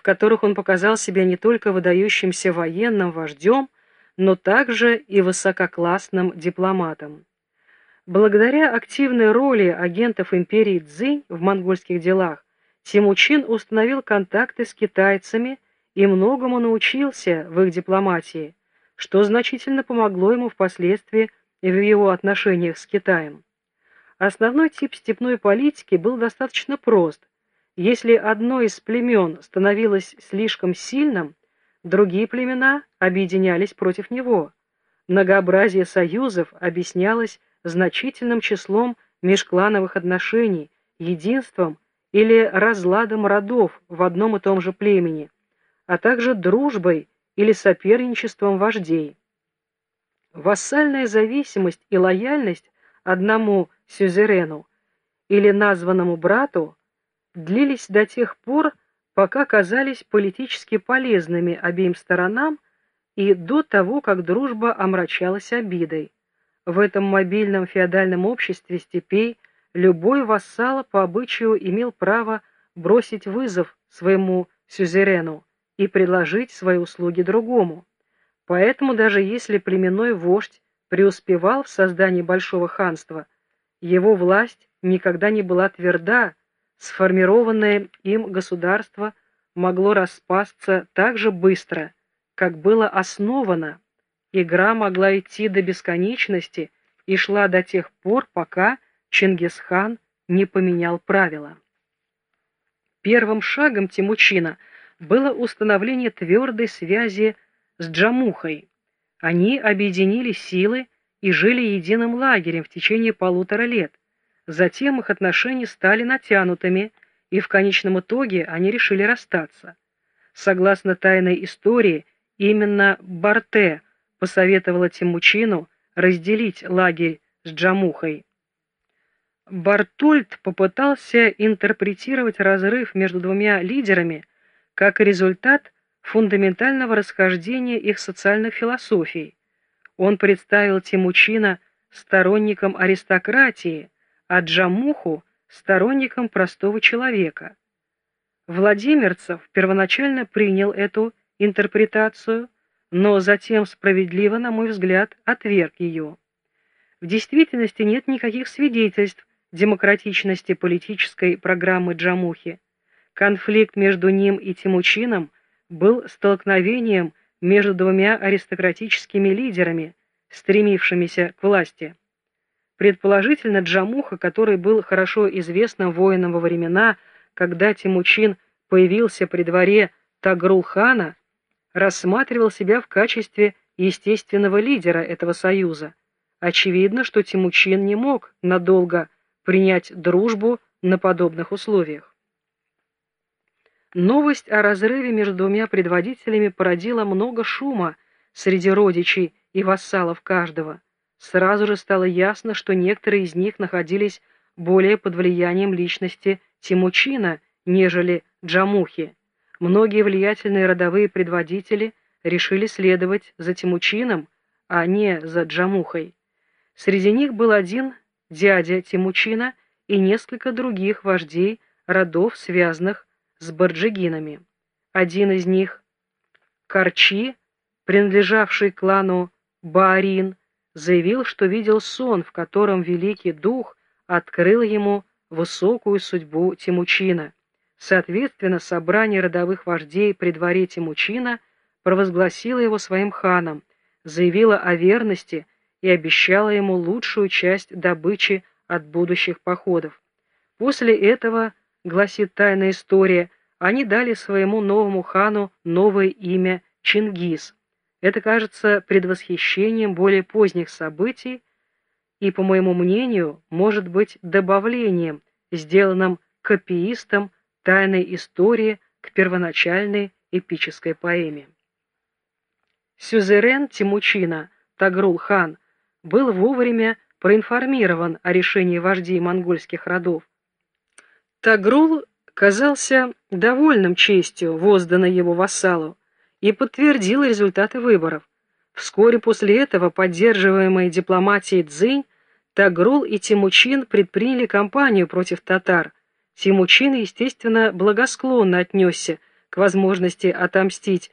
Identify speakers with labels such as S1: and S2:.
S1: в которых он показал себя не только выдающимся военным вождем, но также и высококлассным дипломатом. Благодаря активной роли агентов империи Цзинь в монгольских делах, Тимучин установил контакты с китайцами и многому научился в их дипломатии, что значительно помогло ему впоследствии в его отношениях с Китаем. Основной тип степной политики был достаточно прост. Если одно из племен становилось слишком сильным, другие племена объединялись против него. Многообразие союзов объяснялось значительным числом межклановых отношений, единством или разладом родов в одном и том же племени, а также дружбой или соперничеством вождей. Вассальная зависимость и лояльность одному сюзерену или названному брату длились до тех пор, пока казались политически полезными обеим сторонам и до того, как дружба омрачалась обидой. В этом мобильном феодальном обществе степей любой вассал по обычаю имел право бросить вызов своему сюзерену и предложить свои услуги другому. Поэтому даже если племенной вождь преуспевал в создании большого ханства, его власть никогда не была тверда, сформированное им государство могло распасться так же быстро, как было основано. Игра могла идти до бесконечности и шла до тех пор, пока Чингисхан не поменял правила. Первым шагом Тимучина было установление твердой связи с Джамухой. Они объединили силы и жили единым лагерем в течение полутора лет. Затем их отношения стали натянутыми, и в конечном итоге они решили расстаться. Согласно тайной истории, именно Барте посоветовала Тимучину разделить лагерь с Джамухой. Бартольд попытался интерпретировать разрыв между двумя лидерами как результат фундаментального расхождения их социальных философий. Он представил Тимучина сторонником аристократии, а Джамуху сторонником простого человека. Владимирцев первоначально принял эту интерпретацию, но затем справедливо, на мой взгляд, отверг ее. В действительности нет никаких свидетельств демократичности политической программы Джамухи. Конфликт между ним и Тимучином был столкновением между двумя аристократическими лидерами, стремившимися к власти. Предположительно, Джамуха, который был хорошо известным воином во времена, когда Тимучин появился при дворе Тагрул-хана, рассматривал себя в качестве естественного лидера этого союза. Очевидно, что Тимучин не мог надолго принять дружбу на подобных условиях. Новость о разрыве между двумя предводителями породила много шума среди родичей и вассалов каждого. Сразу же стало ясно, что некоторые из них находились более под влиянием личности Тимучина, нежели Джамухи. Многие влиятельные родовые предводители решили следовать за Тимучином, а не за Джамухой. Среди них был один дядя Тимучина и несколько других вождей родов, связанных с барджигинами. Один из них, Карчи, принадлежавший клану Баарин, заявил, что видел сон, в котором Великий Дух открыл ему высокую судьбу Тимучина. Соответственно, собрание родовых вождей при дворе Тимучина провозгласило его своим ханом, заявило о верности и обещала ему лучшую часть добычи от будущих походов. После этого, гласит тайная история, они дали своему новому хану новое имя Чингис. Это кажется предвосхищением более поздних событий и, по моему мнению, может быть добавлением, сделанным копиистом тайной истории к первоначальной эпической поэме. Сюзерен Тимучина Тагрул-хан был вовремя проинформирован о решении вождей монгольских родов. Тагрул казался довольным честью, возданной его вассалу, и подтвердил результаты выборов. Вскоре после этого, поддерживаемые дипломатией Цзинь, Тагрул и Тимучин предприняли кампанию против татар. Тимучин, естественно, благосклонно отнесся к возможности отомстить